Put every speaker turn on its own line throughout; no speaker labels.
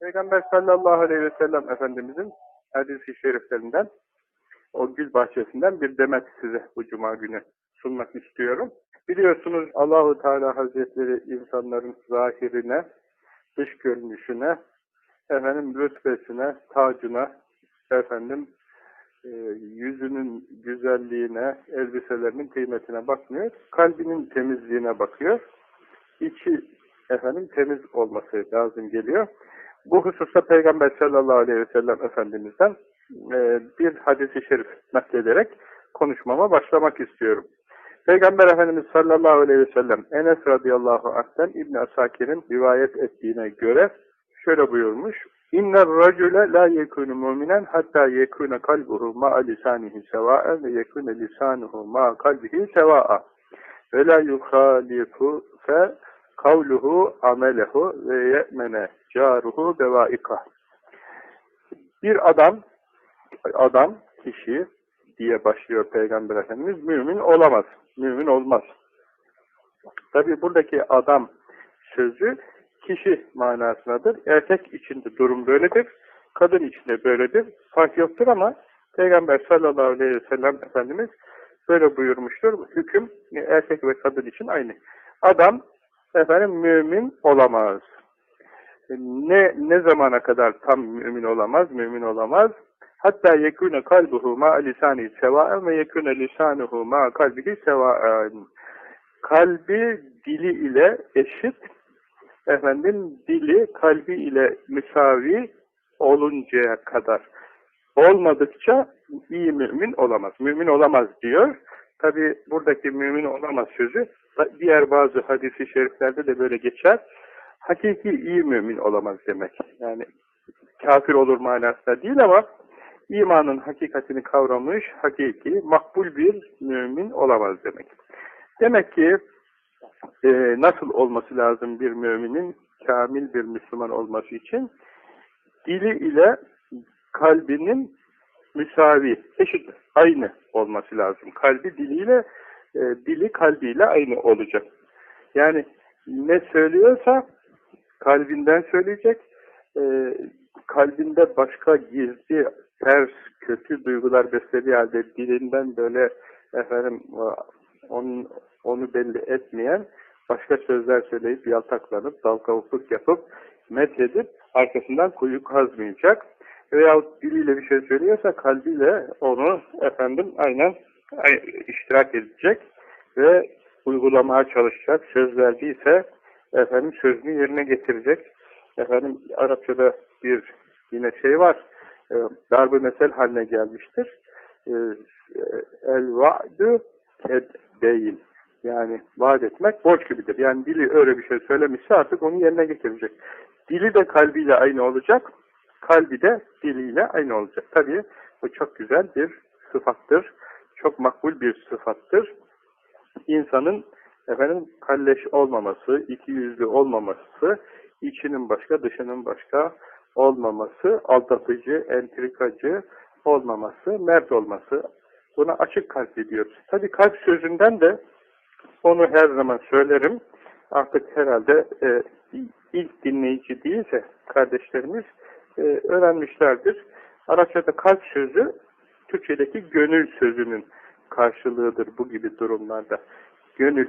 Peygamber sallallahu aleyhi ve sellem Efendimizin hadis-i şeriflerinden, o gül bahçesinden bir demet size bu cuma günü sunmak istiyorum. Biliyorsunuz Allahu Teala Hazretleri insanların zahirine, dış görünüşüne, efendim rütbesine, tacına, efendim e, yüzünün güzelliğine, elbiselerinin kıymetine bakmıyor. Kalbinin temizliğine bakıyor. İçi efendim temiz olması lazım geliyor. Bu hususta Peygamber sallallahu aleyhi ve sellem Efendimiz'den e, bir hadisi şerif naklederek konuşmama başlamak istiyorum. Peygamber Efendimiz sallallahu aleyhi ve sellem Enes radıyallahu anh'ten İbn Asakir'in rivayet ettiğine göre şöyle buyurmuş. İnner racule la yekunu muminen hatta yekune kalbuhu ma lisanihi seva'en ve yekune lisanuhu ma kalbihi seva'a ve la yukhalifu fe kavluhu amelehu ve ye'mene caruhu bevaika. Bir adam, adam, kişi diye başlıyor Peygamber Efendimiz, mümin olamaz, mümin olmaz. Tabi buradaki adam sözü kişi manasındadır. Erkek içinde durum böyledir, kadın içinde böyledir. Fark yoktur ama Peygamber sallallahu aleyhi ve sellem Efendimiz böyle buyurmuştur. Hüküm erkek ve kadın için aynı. Adam efendim mümin olamaz. Ne ne zamana kadar tam mümin olamaz? Mümin olamaz. Hatta yekune kalbuhu ma lisani sevaen ve yekune lisanuhu ma kalbihi sevaen. Kalbi dili ile eşit, efendim dili kalbi ile müsavi oluncaya kadar olmadıkça iyi mümin olamaz. Mümin olamaz diyor. Tabi buradaki mümin olamaz sözü diğer bazı hadisi şeriflerde de böyle geçer. Hakiki iyi mümin olamaz demek. Yani kafir olur manasında değil ama imanın hakikatini kavramış, hakiki, makbul bir mümin olamaz demek. Demek ki e, nasıl olması lazım bir müminin kamil bir Müslüman olması için? Dili ile kalbinin müsavi, eşit, aynı olması lazım. Kalbi diliyle, e, dili kalbiyle aynı olacak. Yani ne söylüyorsa kalbinden söyleyecek, e, kalbinde başka gizli, ters, kötü duygular beslediği halde dilinden böyle efendim onun, onu belli etmeyen başka sözler söyleyip yaltaklanıp, dalgavukluk yapıp, methedip arkasından kuyu kazmayacak veyahut diliyle bir şey söylüyorsa kalbiyle onu efendim aynen iştirak edecek ve uygulamaya çalışacak. Söz verdiyse efendim sözünü yerine getirecek. Efendim Arapçada bir yine şey var. E, darbe mesel haline gelmiştir. E, el va'du değil. Yani vaat etmek borç gibidir. Yani dili öyle bir şey söylemişse artık onu yerine getirecek. Dili de kalbiyle aynı olacak kalbi de diliyle aynı olacak. Tabii bu çok güzel bir sıfattır. Çok makbul bir sıfattır. İnsanın efendim kalleş olmaması, iki yüzlü olmaması, içinin başka, dışının başka olmaması, aldatıcı, entrikacı olmaması, mert olması. Buna açık kalp diyoruz. Tabii kalp sözünden de onu her zaman söylerim. Artık herhalde e, ilk dinleyici değilse kardeşlerimiz e, öğrenmişlerdir. Arapçada kalp sözü Türkçedeki gönül sözünün karşılığıdır bu gibi durumlarda. Gönül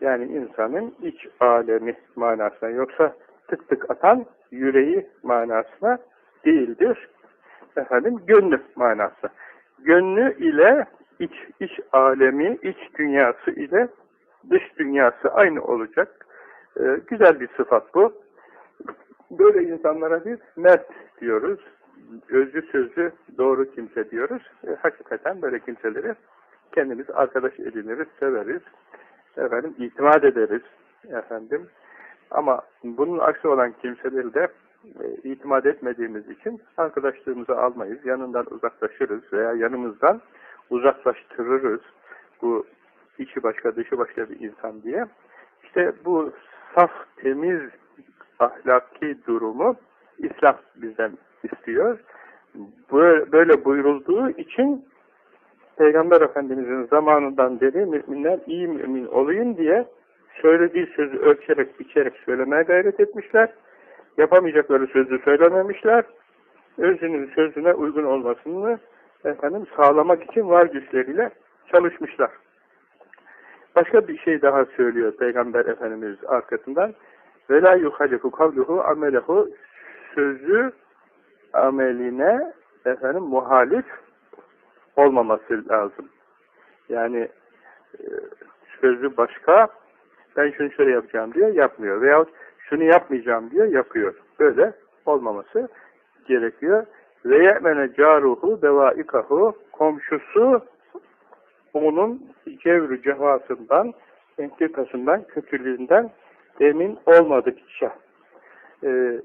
yani insanın iç alemi manasına yoksa tık tık atan yüreği manasına değildir. Efendim gönlü manası. Gönlü ile iç, iç alemi, iç dünyası ile dış dünyası aynı olacak. Ee, güzel bir sıfat bu. Böyle insanlara biz mert diyoruz. Özlü sözlü doğru kimse diyoruz. E, hakikaten böyle kimseleri kendimiz arkadaş ediniriz, severiz. Efendim itimat ederiz. Efendim. Ama bunun aksi olan kimseleri de e, itimat etmediğimiz için arkadaşlığımızı almayız. Yanından uzaklaşırız veya yanımızdan uzaklaştırırız. Bu içi başka dışı başka bir insan diye. İşte bu saf, temiz ahlaki durumu İslam bizden istiyor. Böyle buyurulduğu için Peygamber Efendimiz'in zamanından beri müminler iyi mümin olayım diye söylediği sözü ölçerek, biçerek söylemeye gayret etmişler. yapamayacakları sözü söylememişler. Özünün sözüne uygun olmasını efendim sağlamak için var güçleriyle çalışmışlar. Başka bir şey daha söylüyor Peygamber Efendimiz arkasından. La yuhalifu kavluhu amelehu sözü ameline efendim muhalif olmaması lazım. Yani e, sözü başka ben şunu şöyle yapacağım diye yapmıyor. Veyahut şunu yapmayacağım diye yapıyor. Böyle olmaması gerekiyor. Ve ye'mene caruhu devaikahu komşusu onun cevru cehasından, entrikasından, kötülüğünden emin olmadıkça. Ee,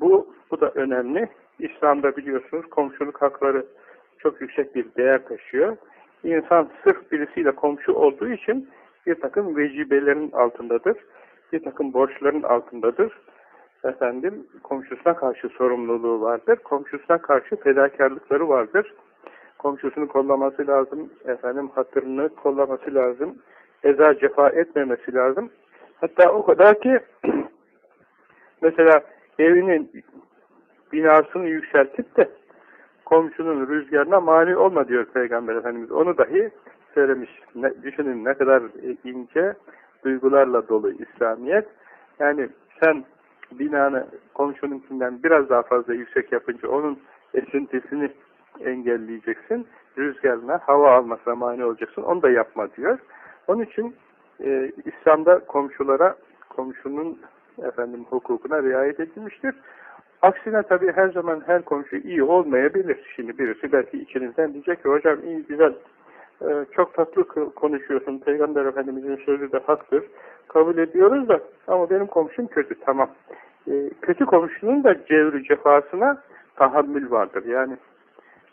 bu, bu da önemli. İslam'da biliyorsunuz komşuluk hakları çok yüksek bir değer taşıyor. İnsan sırf birisiyle komşu olduğu için bir takım vecibelerin altındadır. Bir takım borçların altındadır. Efendim, komşusuna karşı sorumluluğu vardır. Komşusuna karşı fedakarlıkları vardır. Komşusunu kollaması lazım. Efendim, hatırını kollaması lazım. Eza cefa etmemesi lazım. Hatta o kadar ki mesela evinin binasını yükseltip de komşunun rüzgarına mani olma diyor Peygamber Efendimiz. Onu dahi söylemiş. Ne, düşünün ne kadar ince duygularla dolu İslamiyet. Yani sen binanı komşununkinden biraz daha fazla yüksek yapınca onun esintisini engelleyeceksin. Rüzgarına, hava almasına mani olacaksın. Onu da yapma diyor. Onun için e, İslam'da komşulara, komşunun efendim hukukuna riayet edilmiştir. Aksine tabii her zaman her komşu iyi olmayabilir. Şimdi birisi belki içinizden diyecek ki hocam iyi güzel e, çok tatlı konuşuyorsun. Peygamber Efendimiz'in sözü de haktır. Kabul ediyoruz da ama benim komşum kötü. Tamam. E, kötü komşunun da cevri cefasına tahammül vardır. Yani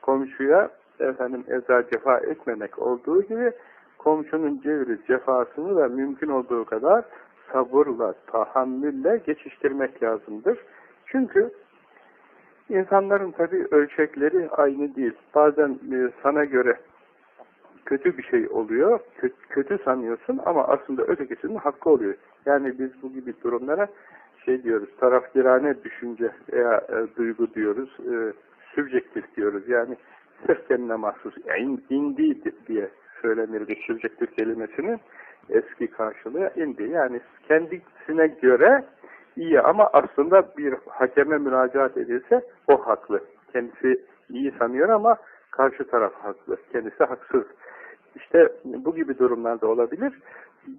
komşuya efendim eza cefa etmemek olduğu gibi komşunun cevri cefasını da mümkün olduğu kadar sabırla, tahammülle geçiştirmek lazımdır. Çünkü insanların tabi ölçekleri aynı değil. Bazen e, sana göre kötü bir şey oluyor, kötü, sanıyorsun ama aslında ötekisinin hakkı oluyor. Yani biz bu gibi durumlara şey diyoruz, tarafgirane düşünce veya e, duygu diyoruz, e, sübjektif diyoruz. Yani sırf kendine mahsus, in, indi diye söylenirdi sübjektif kelimesinin eski karşılığı indi. Yani kendisine göre iyi ama aslında bir hakeme müracaat edilse o haklı. Kendisi iyi sanıyor ama karşı taraf haklı. Kendisi haksız. İşte bu gibi durumlarda olabilir.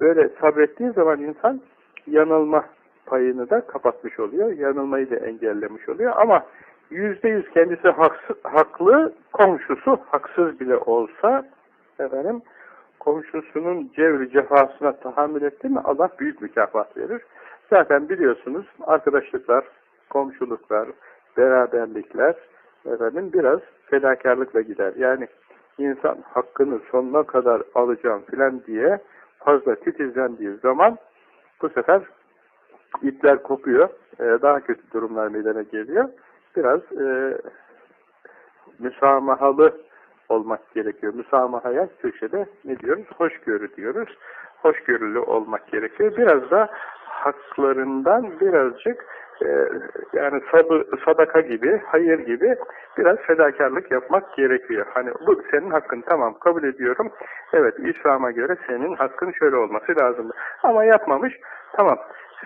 Böyle sabrettiği zaman insan yanılma payını da kapatmış oluyor. Yanılmayı da engellemiş oluyor. Ama yüzde yüz kendisi haksız, haklı, komşusu haksız bile olsa efendim komşusunun cevri cefasına tahammül etti mi Allah büyük mükafat verir. Zaten biliyorsunuz arkadaşlıklar, komşuluklar, beraberlikler efendim biraz fedakarlıkla gider. Yani insan hakkını sonuna kadar alacağım filan diye fazla titizlendiği zaman bu sefer ipler kopuyor. E, daha kötü durumlar meydana geliyor. Biraz e, müsamahalı olmak gerekiyor. Müsamahaya köşede ne diyoruz? Hoşgörü diyoruz. Hoşgörülü olmak gerekiyor. Biraz da haklarından birazcık e, yani sabı, sadaka gibi, hayır gibi biraz fedakarlık yapmak gerekiyor. Hani bu senin hakkın tamam kabul ediyorum. Evet İslam'a göre senin hakkın şöyle olması lazım. Ama yapmamış. Tamam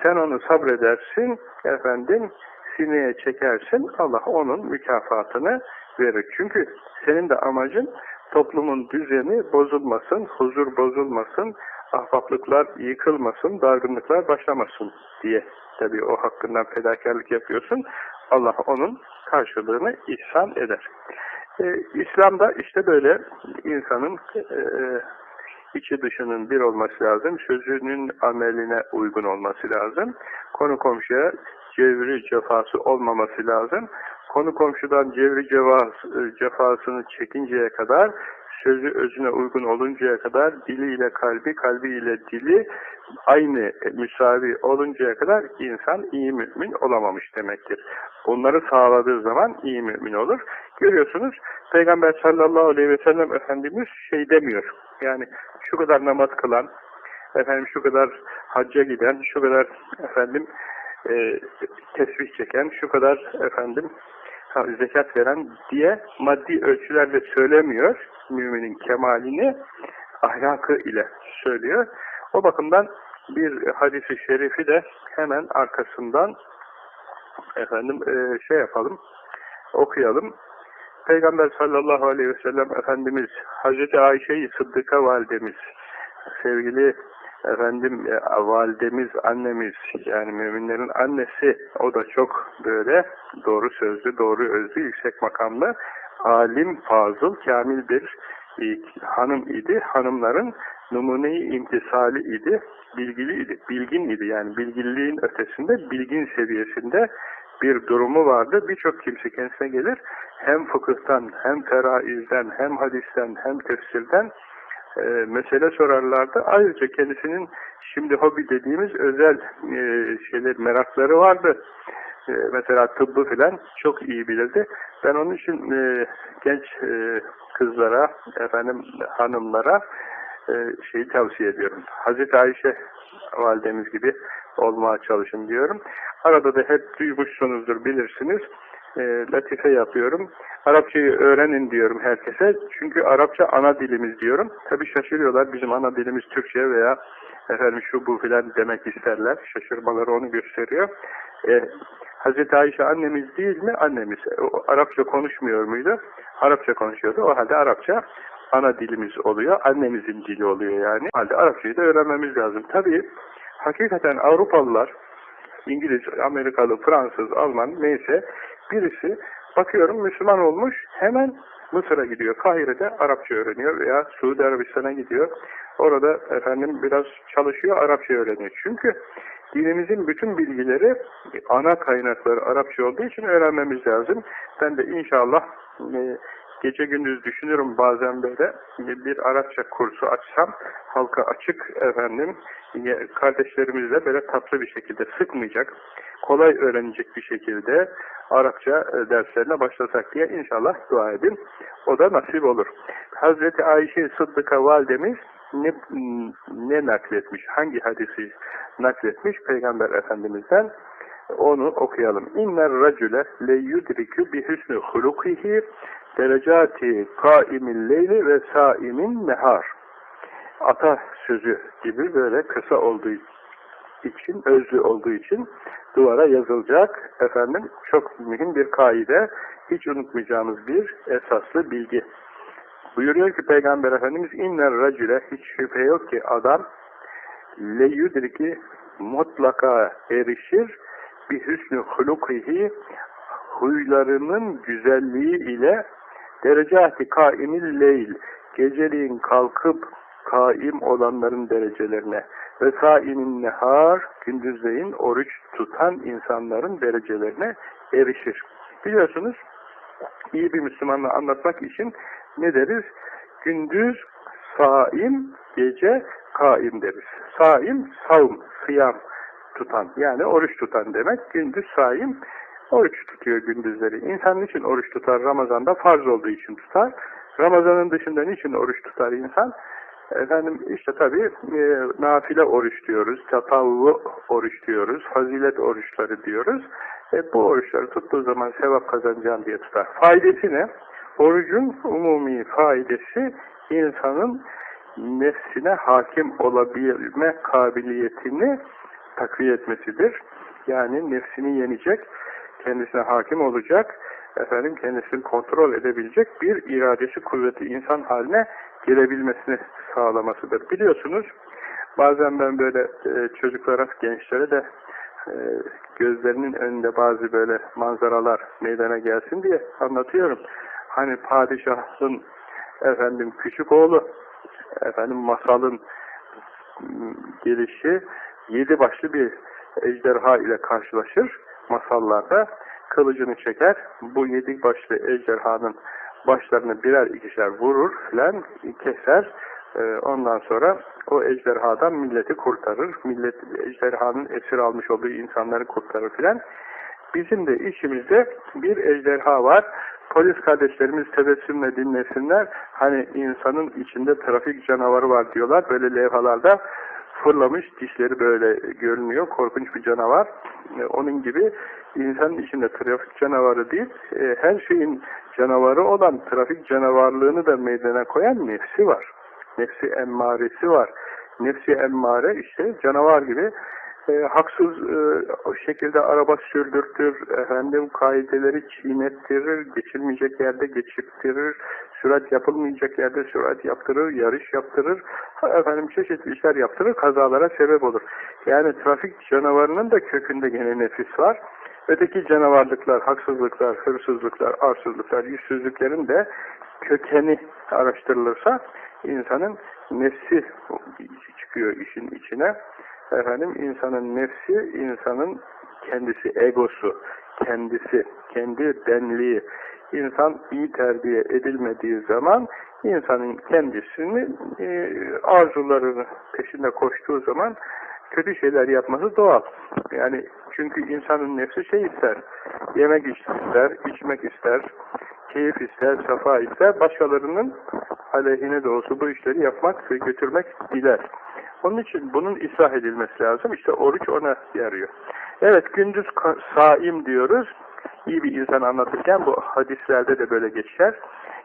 sen onu sabredersin efendim sineye çekersin. Allah onun mükafatını verir. Çünkü senin de amacın toplumun düzeni bozulmasın, huzur bozulmasın, ahbaplıklar yıkılmasın, dargınlıklar başlamasın diye tabii o hakkından fedakarlık yapıyorsun. Allah onun karşılığını ihsan eder. Ee, İslam'da işte böyle insanın e, içi dışının bir olması lazım. Sözünün ameline uygun olması lazım. Konu komşuya cevri cefası olmaması lazım. Konu komşudan cevri cevası, cefasını çekinceye kadar sözü özüne uygun oluncaya kadar diliyle kalbi, kalbiyle dili aynı müsavi oluncaya kadar insan iyi mümin olamamış demektir. Bunları sağladığı zaman iyi mümin olur. Görüyorsunuz Peygamber sallallahu aleyhi ve sellem Efendimiz şey demiyor. Yani şu kadar namaz kılan, efendim şu kadar hacca giden, şu kadar efendim e, tesbih çeken, şu kadar efendim zekat veren diye maddi ölçülerle söylemiyor müminin kemalini ahlakı ile söylüyor. O bakımdan bir hadisi şerifi de hemen arkasından efendim e, şey yapalım okuyalım. Peygamber sallallahu aleyhi ve sellem Efendimiz Hazreti Ayşe-i Sıddıka validemiz sevgili efendim e, validemiz, annemiz yani müminlerin annesi o da çok böyle doğru sözlü, doğru özlü, yüksek makamlı alim, fazıl, kamil bir hanım idi. Hanımların numuneyi imtisali idi, bilgili idi, bilgin idi. Yani bilgiliğin ötesinde, bilgin seviyesinde bir durumu vardı. Birçok kimse kendisine gelir. Hem fıkıhtan, hem feraizden, hem hadisten, hem tefsirden e, mesele sorarlardı. Ayrıca kendisinin şimdi hobi dediğimiz özel e, şeyler, merakları vardı. E, mesela tıbbı filan çok iyi bilirdi. Ben onun için e, genç e, kızlara, efendim hanımlara e, şeyi tavsiye ediyorum. Hazreti Ayşe validemiz gibi olmaya çalışın diyorum. Arada da hep duymuşsunuzdur, bilirsiniz. E, latife yapıyorum. Arapçayı öğrenin diyorum herkese. Çünkü Arapça ana dilimiz diyorum. Tabi şaşırıyorlar. Bizim ana dilimiz Türkçe veya efendim şu bu filan demek isterler. Şaşırmaları onu gösteriyor. E, Hazreti Ayşe annemiz değil mi? Annemiz. O, Arapça konuşmuyor muydu? Arapça konuşuyordu. O halde Arapça ana dilimiz oluyor. Annemizin dili oluyor yani. O halde Arapçayı da öğrenmemiz lazım. Tabi hakikaten Avrupalılar İngiliz, Amerikalı, Fransız, Alman neyse birisi bakıyorum Müslüman olmuş hemen Mısır'a gidiyor. Kahire'de Arapça öğreniyor veya Suudi Arabistan'a gidiyor. Orada efendim biraz çalışıyor, Arapça öğreniyor. Çünkü dinimizin bütün bilgileri ana kaynakları Arapça olduğu için öğrenmemiz lazım. Ben de inşallah e, gece gündüz düşünürüm bazen böyle bir Arapça kursu açsam halka açık efendim kardeşlerimizle böyle tatlı bir şekilde sıkmayacak, kolay öğrenecek bir şekilde Arapça e, derslerine başlasak diye inşallah dua edin. O da nasip olur. Hazreti Ayşe Sıddıka validemiz ne, ne nakletmiş, hangi hadisi nakletmiş Peygamber Efendimiz'den onu okuyalım. İnner racüle le yudrikü bi hüsnü hulukihi derecati kaimil leyli ve saimin nehar. Ata sözü gibi böyle kısa olduğu için, özlü olduğu için duvara yazılacak efendim çok mühim bir kaide, hiç unutmayacağımız bir esaslı bilgi. Buyuruyor ki Peygamber Efendimiz inner racüle hiç şüphe yok ki adam leyudriki mutlaka erişir bir hüsnü hulukihi huylarının güzelliği ile derecati kaimil leyl geceliğin kalkıp kaim olanların derecelerine ve saimin nehar gündüzleyin oruç tutan insanların derecelerine erişir. Biliyorsunuz iyi bir Müslümanla anlatmak için ne deriz? Gündüz saim, gece kaim deriz. Saim, savm, sıyam tutan yani oruç tutan demek. Gündüz saim, oruç tutuyor gündüzleri. İnsan için oruç tutar? Ramazan'da farz olduğu için tutar. Ramazan'ın dışında niçin oruç tutar insan? Efendim işte tabii e, nafile oruç diyoruz, tatavvu oruç diyoruz, fazilet oruçları diyoruz. E, bu oruçları tuttuğu zaman sevap kazanacağım diye tutar. Faydası ne? Orucun umumi faydası insanın nefsine hakim olabilme kabiliyetini takviye etmesidir. Yani nefsini yenecek, kendisine hakim olacak, efendim kendisini kontrol edebilecek bir iradesi kuvveti insan haline gelebilmesini sağlamasıdır. Biliyorsunuz bazen ben böyle e, çocuklara, gençlere de e, gözlerinin önünde bazı böyle manzaralar meydana gelsin diye anlatıyorum. Hani padişahın efendim küçük oğlu efendim masalın gelişi yedi başlı bir ejderha ile karşılaşır masallarda kılıcını çeker. Bu yedi başlı ejderhanın başlarını birer ikişer vurur filan keser. Ee, ondan sonra o ejderhadan milleti kurtarır. Millet ejderhanın esir almış olduğu insanları kurtarır filan. Bizim de işimizde bir ejderha var. Polis kardeşlerimiz tebessümle dinlesinler. Hani insanın içinde trafik canavarı var diyorlar böyle levhalarda fırlamış, dişleri böyle görünüyor, korkunç bir canavar. E, onun gibi insanın içinde trafik canavarı değil, e, her şeyin canavarı olan trafik canavarlığını da meydana koyan nefsi var. Nefsi emmaresi var. Nefsi emmare işte canavar gibi e, haksız e, o şekilde araba sürdürtür, efendim kaideleri çiğnettirir, geçilmeyecek yerde geçirtirir, sürat yapılmayacak yerde sürat yaptırır, yarış yaptırır, efendim çeşitli işler yaptırır, kazalara sebep olur. Yani trafik canavarının da kökünde gene nefis var. Öteki canavarlıklar, haksızlıklar, hırsızlıklar, arsızlıklar, yüzsüzlüklerin de kökeni araştırılırsa insanın nefsi çıkıyor işin içine. Efendim insanın nefsi, insanın kendisi, egosu, kendisi, kendi benliği. İnsan iyi terbiye edilmediği zaman insanın kendisini e, peşinde koştuğu zaman kötü şeyler yapması doğal. Yani çünkü insanın nefsi şey ister, yemek ister, içmek ister, keyif ister, safa ister, başkalarının aleyhine de olsa bu işleri yapmak ve götürmek diler. Onun için bunun ıslah edilmesi lazım. İşte oruç ona yarıyor. Evet gündüz saim diyoruz. İyi bir insan anlatırken bu hadislerde de böyle geçer.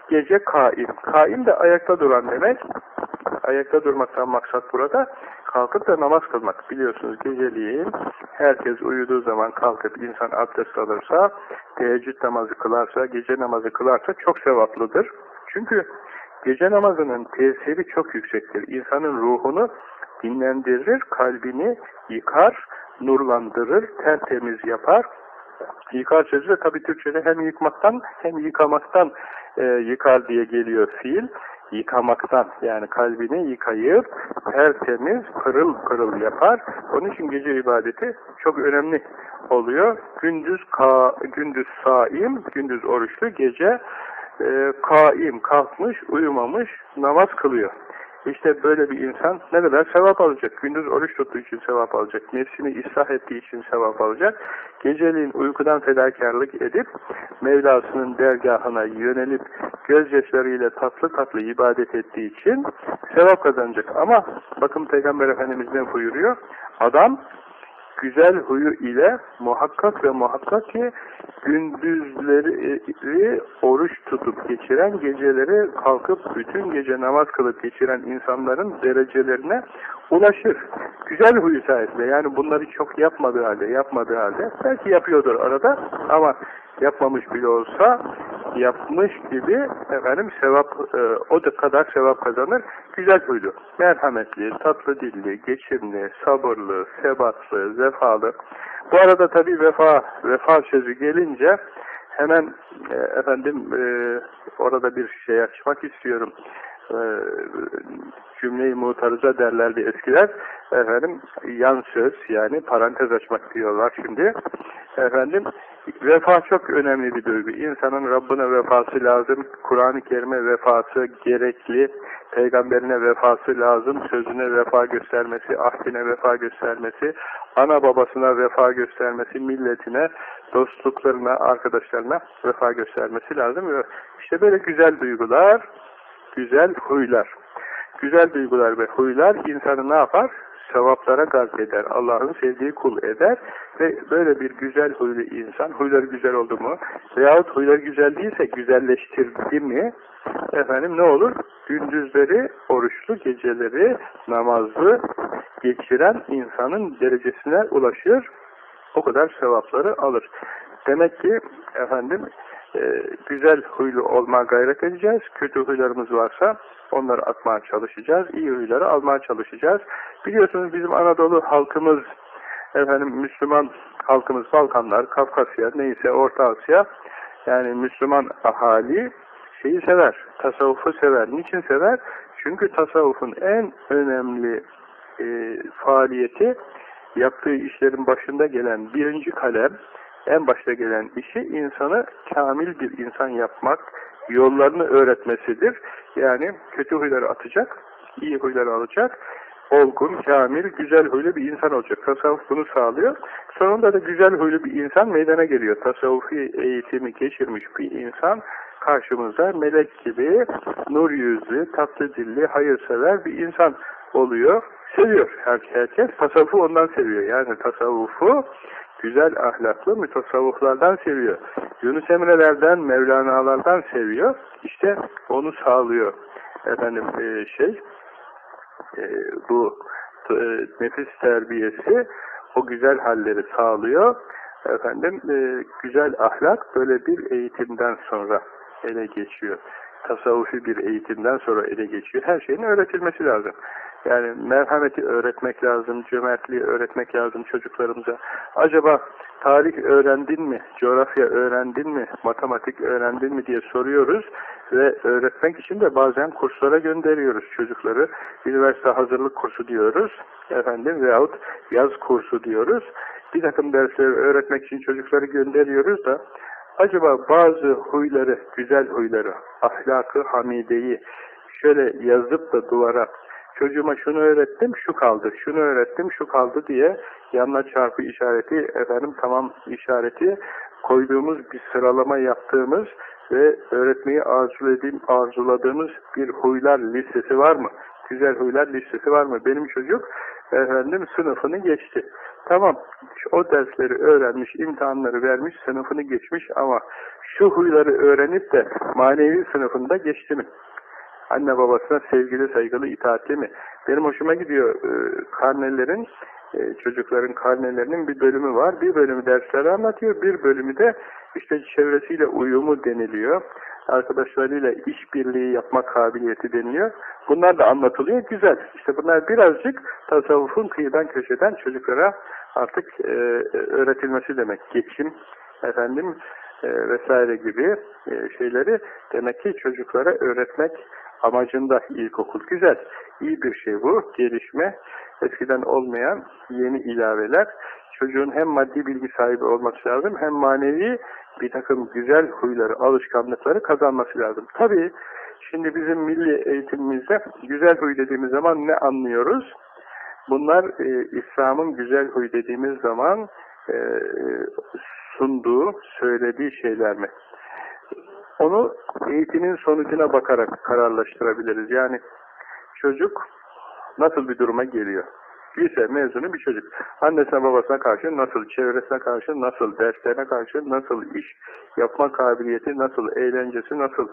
Gece kaim. Kaim de ayakta duran demek. Ayakta durmaktan maksat burada kalkıp da namaz kılmak. Biliyorsunuz geceliğin herkes uyuduğu zaman kalkıp insan abdest alırsa, teheccüd namazı kılarsa, gece namazı kılarsa çok sevaplıdır. Çünkü gece namazının tesiri çok yüksektir. İnsanın ruhunu dinlendirir, kalbini yıkar, nurlandırır, tertemiz yapar. Yıkar sözü de tabi Türkçe'de hem yıkmaktan hem yıkamaktan e, yıkar diye geliyor fiil. Yıkamaktan yani kalbini yıkayıp tertemiz pırıl pırıl yapar. Onun için gece ibadeti çok önemli oluyor. Gündüz ka, gündüz saim, gündüz oruçlu, gece e, kaim kalkmış, uyumamış, namaz kılıyor. İşte böyle bir insan ne kadar sevap alacak? Gündüz oruç tuttuğu için sevap alacak. Nefsini ıslah ettiği için sevap alacak. Geceliğin uykudan fedakarlık edip Mevlasının dergahına yönelip gözyaşlarıyla tatlı tatlı ibadet ettiği için sevap kazanacak. Ama bakın Peygamber Efendimiz ne buyuruyor? Adam güzel huyu ile muhakkak ve muhakkak ki gündüzleri oruç tutup geçiren, geceleri kalkıp bütün gece namaz kılıp geçiren insanların derecelerine ulaşır. Güzel huyu sayesinde yani bunları çok yapmadığı halde, yapmadığı halde belki yapıyordur arada ama yapmamış bile olsa yapmış gibi efendim sevap e, o da kadar sevap kazanır. Güzel huylu, merhametli, tatlı dilli, geçimli, sabırlı, sebatlı, vefalı. Bu arada tabii vefa vefa sözü gelince hemen e, efendim e, orada bir şey açmak istiyorum. E, cümleyi mutarıza derlerdi eskiler. Efendim yan söz yani parantez açmak diyorlar şimdi. Efendim vefa çok önemli bir duygu. İnsanın Rabbine vefası lazım. Kur'an-ı Kerim'e vefası gerekli. Peygamberine vefası lazım. Sözüne vefa göstermesi, ahdine vefa göstermesi, ana babasına vefa göstermesi, milletine, dostluklarına, arkadaşlarına vefa göstermesi lazım. İşte böyle güzel duygular, güzel huylar. Güzel duygular ve huylar insanı ne yapar? Sevaplara gark eder. Allah'ın sevdiği kul eder. Ve böyle bir güzel huylu insan, huyları güzel oldu mu veyahut huyları güzel değilse güzelleştirdi mi efendim ne olur? Gündüzleri oruçlu, geceleri namazlı geçiren insanın derecesine ulaşır. O kadar sevapları alır. Demek ki efendim e, güzel huylu olmaya gayret edeceğiz. Kötü huylarımız varsa onları atmaya çalışacağız. İyi huyları almaya çalışacağız. Biliyorsunuz bizim Anadolu halkımız efendim Müslüman halkımız Balkanlar, Kafkasya neyse Orta Asya yani Müslüman ahali şeyi sever. Tasavvufu sever. Niçin sever? Çünkü tasavvufun en önemli e, faaliyeti yaptığı işlerin başında gelen birinci kalem en başta gelen işi insanı kamil bir insan yapmak, yollarını öğretmesidir. Yani kötü huyları atacak, iyi huyları alacak, olgun, kamil, güzel huylu bir insan olacak. Tasavvuf bunu sağlıyor. Sonunda da güzel huylu bir insan meydana geliyor. Tasavvufi eğitimi geçirmiş bir insan karşımızda melek gibi nur yüzlü, tatlı dilli, hayırsever bir insan oluyor. seviyor. Herkes tasavvufu ondan seviyor. Yani tasavvufu güzel ahlaklı mütasavvuflardan seviyor. Yunus Emre'lerden, Mevlana'lardan seviyor. İşte onu sağlıyor. Efendim e, şey e, bu e, nefis terbiyesi o güzel halleri sağlıyor. Efendim güzel ahlak böyle bir eğitimden sonra ele geçiyor. Tasavvufi bir eğitimden sonra ele geçiyor. Her şeyin öğretilmesi lazım. Yani merhameti öğretmek lazım, cömertliği öğretmek lazım çocuklarımıza. Acaba tarih öğrendin mi, coğrafya öğrendin mi, matematik öğrendin mi diye soruyoruz ve öğretmek için de bazen kurslara gönderiyoruz çocukları. Üniversite hazırlık kursu diyoruz efendim veyahut yaz kursu diyoruz. Bir takım dersleri öğretmek için çocukları gönderiyoruz da acaba bazı huyları, güzel huyları, ahlakı, hamideyi şöyle yazıp da duvara çocuğuma şunu öğrettim, şu kaldı, şunu öğrettim, şu kaldı diye yanına çarpı işareti, efendim tamam işareti koyduğumuz bir sıralama yaptığımız ve öğretmeyi arzuladığım, arzuladığımız bir huylar listesi var mı? Güzel huylar listesi var mı? Benim çocuk efendim sınıfını geçti. Tamam, o dersleri öğrenmiş, imtihanları vermiş, sınıfını geçmiş ama şu huyları öğrenip de manevi sınıfında geçti mi? Anne babasına sevgili, saygılı, itaatli mi? Benim hoşuma gidiyor e, karnelerin, e, çocukların karnelerinin bir bölümü var. Bir bölümü dersleri anlatıyor, bir bölümü de işte çevresiyle uyumu deniliyor. Arkadaşlarıyla işbirliği yapma kabiliyeti deniliyor. Bunlar da anlatılıyor. Güzel. İşte bunlar birazcık tasavvufun kıyıdan köşeden çocuklara artık e, öğretilmesi demek. Geçim, efendim, vesaire gibi şeyleri demek ki çocuklara öğretmek amacında ilkokul. Güzel. İyi bir şey bu. Gelişme. Eskiden olmayan yeni ilaveler. Çocuğun hem maddi bilgi sahibi olması lazım hem manevi bir takım güzel huyları, alışkanlıkları kazanması lazım. Tabii şimdi bizim milli eğitimimizde güzel huy dediğimiz zaman ne anlıyoruz? Bunlar e, İslam'ın güzel huy dediğimiz zaman e, sunduğu, söylediği şeyler mi? Onu eğitimin sonucuna bakarak kararlaştırabiliriz. Yani çocuk nasıl bir duruma geliyor? Lise mezunu bir çocuk. Annesine babasına karşı nasıl, çevresine karşı nasıl, derslerine karşı nasıl, iş yapma kabiliyeti nasıl, eğlencesi nasıl,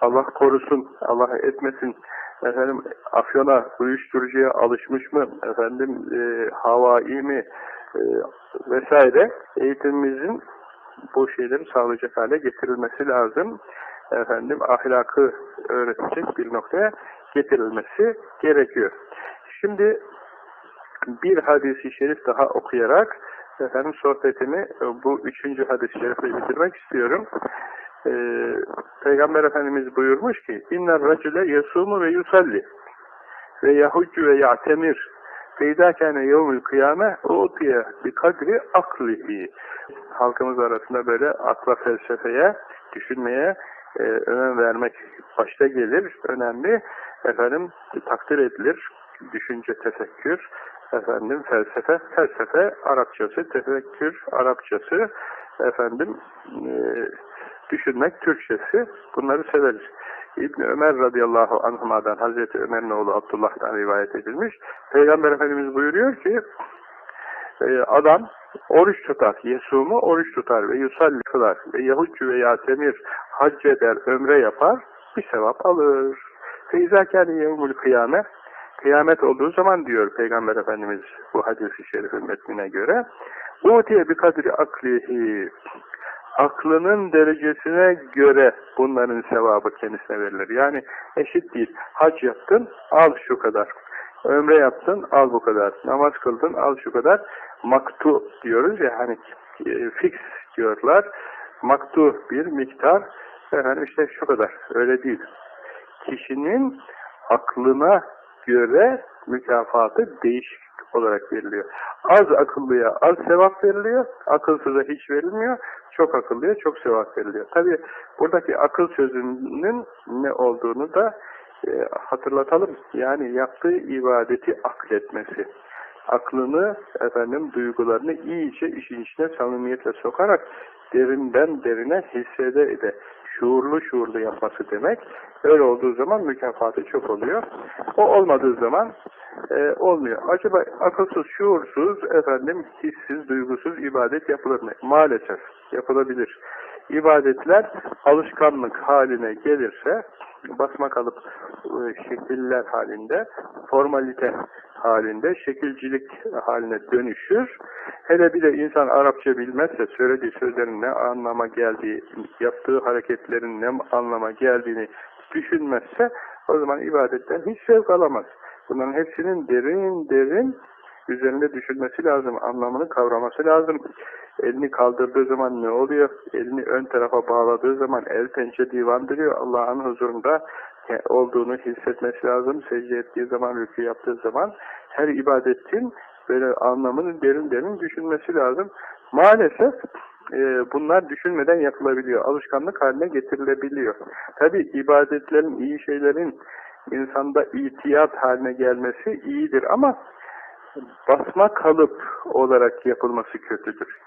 Allah korusun, Allah etmesin, efendim afyona, uyuşturucuya alışmış mı, efendim e, havai mi e, vesaire eğitimimizin bu şeyleri sağlayacak hale getirilmesi lazım. Efendim ahlakı öğretecek bir noktaya getirilmesi gerekiyor. Şimdi bir hadisi şerif daha okuyarak efendim sohbetimi bu üçüncü hadis-i şerifle bitirmek istiyorum. Ee, Peygamber Efendimiz buyurmuş ki inner racile yasumu ve yusalli ve yahuccu ve ya'temir Feyda kâne yevmül kıyame utiye bi kadri aklihi. Halkımız arasında böyle akla felsefeye, düşünmeye e, önem vermek başta gelir. Önemli. Efendim takdir edilir. Düşünce, tefekkür, efendim felsefe, felsefe Arapçası, tefekkür Arapçası, efendim e, düşünmek Türkçesi. Bunları severiz. İbn Ömer radıyallahu anhuma'dan Hazreti Ömer'in oğlu Abdullah'tan rivayet edilmiş. Peygamber Efendimiz buyuruyor ki e, adam oruç tutar, yesumu oruç tutar ve yusalli kılar ve yahuccu ve yatemir hac eder, ömre yapar, bir sevap alır. Feyzâkâni yevmül kıyame kıyamet olduğu zaman diyor Peygamber Efendimiz bu hadis-i şerifin metnine göre diye bir kadri aklihi aklının derecesine göre bunların sevabı kendisine verilir. Yani eşit değil. Hac yaptın, al şu kadar. Ömre yaptın, al bu kadar. Namaz kıldın, al şu kadar. Maktu diyoruz ya hani e, fix diyorlar. Maktu bir miktar. Efendim işte şu kadar. Öyle değil. Kişinin aklına göre mükafatı değişik olarak veriliyor. Az akıllıya az sevap veriliyor, akılsıza hiç verilmiyor, çok akıllıya çok sevap veriliyor. Tabi buradaki akıl sözünün ne olduğunu da e, hatırlatalım. Yani yaptığı ibadeti akletmesi. Aklını, efendim, duygularını iyice işin içine samimiyetle sokarak derinden derine hissede ede. Şuurlu şuurlu yapması demek. Öyle olduğu zaman mükafatı çok oluyor. O olmadığı zaman e, olmuyor. Acaba akılsız, şuursuz, efendim hissiz, duygusuz ibadet yapılır mı? Maalesef yapılabilir. İbadetler alışkanlık haline gelirse basma kalıp e, şekiller halinde, formalite halinde, şekilcilik haline dönüşür. Hele bir de insan Arapça bilmezse, söylediği sözlerin ne anlama geldiği, yaptığı hareketlerin ne anlama geldiğini düşünmezse, o zaman ibadetten hiç sevk alamaz. Bunların hepsinin derin derin üzerinde düşünmesi lazım, anlamını kavraması lazım. Elini kaldırdığı zaman ne oluyor? Elini ön tarafa bağladığı zaman el pençe divan duruyor. Allah'ın huzurunda olduğunu hissetmesi lazım. Secde ettiği zaman, rükû yaptığı zaman her ibadetin böyle anlamını derin derin düşünmesi lazım. Maalesef e, bunlar düşünmeden yapılabiliyor. Alışkanlık haline getirilebiliyor. Tabi ibadetlerin, iyi şeylerin insanda itiyat haline gelmesi iyidir ama basma kalıp olarak yapılması kötüdür.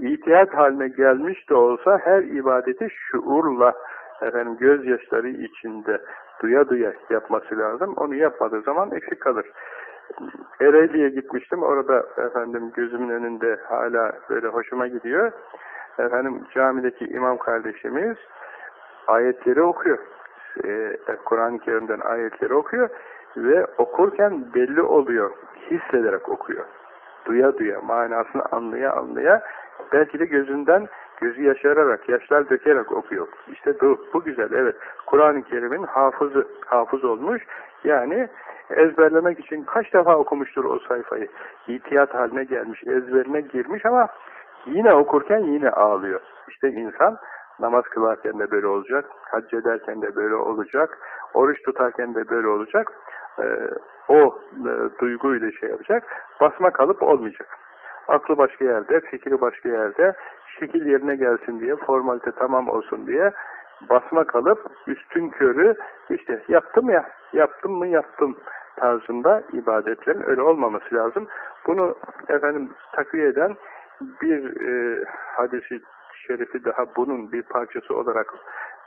İtiyat haline gelmiş de olsa her ibadeti şuurla efendim gözyaşları içinde duya duya yapması lazım. Onu yapmadığı zaman eksik kalır. Ereğli'ye gitmiştim. Orada efendim gözümün önünde hala böyle hoşuma gidiyor. Efendim camideki imam kardeşimiz ayetleri okuyor. Ee, Kur'an-ı Kerim'den ayetleri okuyor ve okurken belli oluyor. Hissederek okuyor. Duya duya, manasını anlaya anlaya belki de gözünden gözü yaşararak, yaşlar dökerek okuyor. İşte bu, bu güzel, evet. Kur'an-ı Kerim'in hafızı, hafız olmuş. Yani ezberlemek için kaç defa okumuştur o sayfayı. İtiyat haline gelmiş, ezberine girmiş ama yine okurken yine ağlıyor. İşte insan namaz kılarken de böyle olacak, hac ederken de böyle olacak, oruç tutarken de böyle olacak. Ee, o e, duyguyla şey yapacak, basma kalıp olmayacak. Aklı başka yerde, fikri başka yerde, şekil yerine gelsin diye, formalite tamam olsun diye basma kalıp üstün körü işte yaptım ya, yaptım mı yaptım tarzında ibadetlerin öyle olmaması lazım. Bunu efendim takviye eden bir e, hadisi şerifi daha bunun bir parçası olarak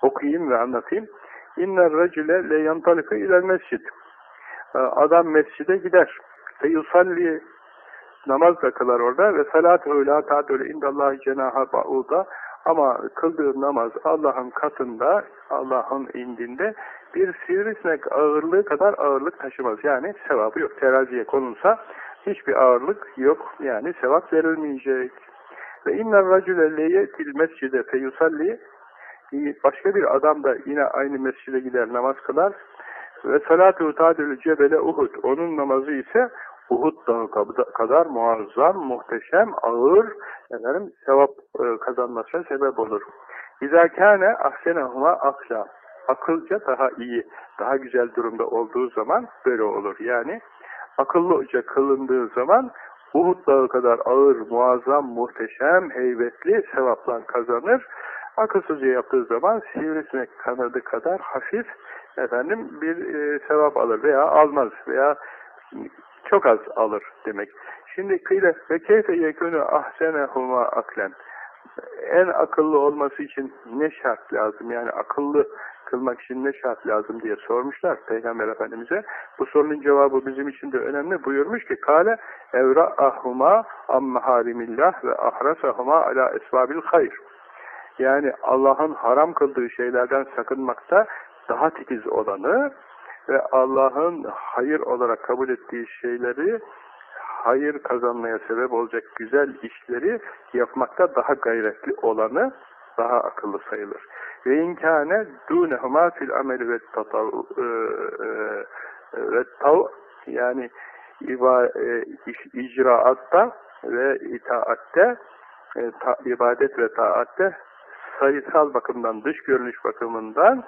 okuyayım ve anlatayım. İnner racile le yantaliku ilel mescid. E, adam mescide gider. Ve yusalli namaz da kılar orada ve salatu la ta'dule indallahi cenaha ba'uda ama kıldığı namaz Allah'ın katında, Allah'ın indinde bir sivrisinek ağırlığı kadar ağırlık taşımaz. Yani sevabı yok. Teraziye konulsa hiçbir ağırlık yok. Yani sevap verilmeyecek. Ve inner racüle leyetil mescide feyusalli başka bir adam da yine aynı mescide gider namaz kılar ve salatu tadülü cebele Uhud onun namazı ise Uhud dağı kadar muazzam, muhteşem, ağır efendim, sevap e, kazanmasına sebep olur. İzâ kâne ahsenehuma akla. Akılca daha iyi, daha güzel durumda olduğu zaman böyle olur. Yani akıllıca kılındığı zaman Uhud dağı kadar ağır, muazzam, muhteşem, heybetli sevaplar kazanır. Akılsızca yaptığı zaman sivrisinek kanadı kadar hafif efendim bir e, sevap alır veya almaz veya çok az alır demek. Şimdi kıyle ve keyfe yekûnü ahsenehuma aklen. En akıllı olması için ne şart lazım? Yani akıllı kılmak için ne şart lazım diye sormuşlar Peygamber Efendimiz'e. Bu sorunun cevabı bizim için de önemli. Buyurmuş ki kâle evra'ahuma am harimillah ve ahrasahuma ala esbabil hayr. Yani Allah'ın haram kıldığı şeylerden sakınmakta daha titiz olanı ve Allah'ın hayır olarak kabul ettiği şeyleri hayır kazanmaya sebep olacak güzel işleri yapmakta daha gayretli olanı daha akıllı sayılır. Ve inkâne dûnehumâ fil ameli ve tatav e, e, ve tav yani iba, e, icraatta ve itaatte ta, ibadet ve taatte sayısal bakımdan, dış görünüş bakımından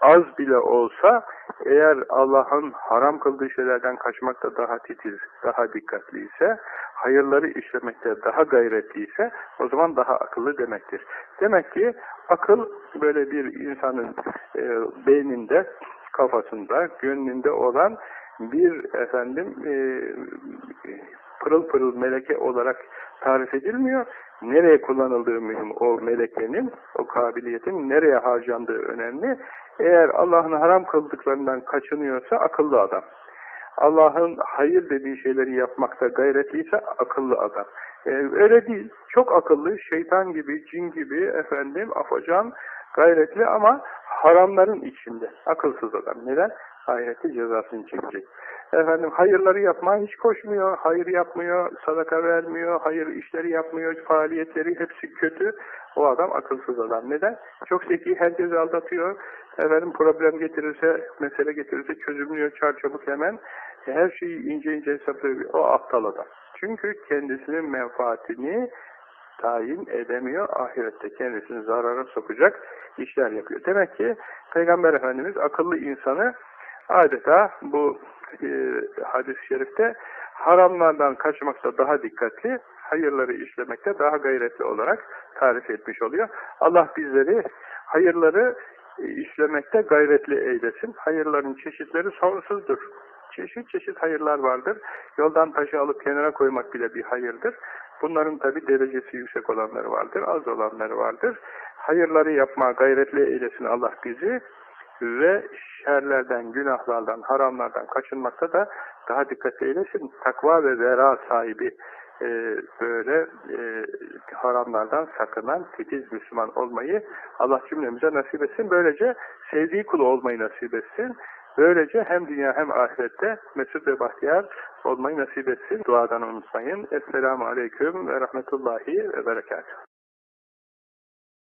az bile olsa eğer Allah'ın haram kıldığı şeylerden kaçmakta daha titiz, daha dikkatli ise, hayırları işlemekte daha gayretli ise o zaman daha akıllı demektir. Demek ki akıl böyle bir insanın e, beyninde, kafasında, gönlünde olan bir efendim e, pırıl pırıl meleke olarak tarif edilmiyor. Nereye kullanıldığı mühim o meleklerin, o kabiliyetin nereye harcandığı önemli. Eğer Allah'ın haram kıldıklarından kaçınıyorsa akıllı adam. Allah'ın hayır dediği şeyleri yapmakta gayretliyse akıllı adam. Ee, öyle değil. Çok akıllı, şeytan gibi, cin gibi, efendim, afacan, gayretli ama haramların içinde. Akılsız adam. Neden? Ahirette cezasını çekecek. Efendim hayırları yapmaya hiç koşmuyor, hayır yapmıyor, sadaka vermiyor, hayır işleri yapmıyor, faaliyetleri hepsi kötü. O adam akılsız adam. Neden? Çok zeki, herkesi aldatıyor. Efendim problem getirirse, mesele getirirse çözümlüyor çarçabuk hemen. Her şeyi ince ince hesaplıyor. O aptal adam. Çünkü kendisinin menfaatini tayin edemiyor. Ahirette kendisini zarara sokacak işler yapıyor. Demek ki Peygamber Efendimiz akıllı insanı adeta bu e, hadis-i şerifte haramlardan kaçmakta daha dikkatli, hayırları işlemekte daha gayretli olarak tarif etmiş oluyor. Allah bizleri hayırları e, işlemekte gayretli eylesin. Hayırların çeşitleri sonsuzdur. Çeşit çeşit hayırlar vardır. Yoldan taşı alıp kenara koymak bile bir hayırdır. Bunların tabi derecesi yüksek olanları vardır, az olanları vardır. Hayırları yapmaya gayretli eylesin Allah bizi ve şerlerden, günahlardan, haramlardan kaçınmakta da daha dikkatli eylesin. Takva ve vera sahibi e, böyle e, haramlardan sakınan titiz Müslüman olmayı Allah cümlemize nasip etsin. Böylece sevdiği kulu olmayı nasip etsin. Böylece hem dünya hem ahirette mesut ve bahtiyar olmayı nasip etsin. Duadan unutmayın. Esselamu Aleyküm ve Rahmetullahi ve Berekatuhu.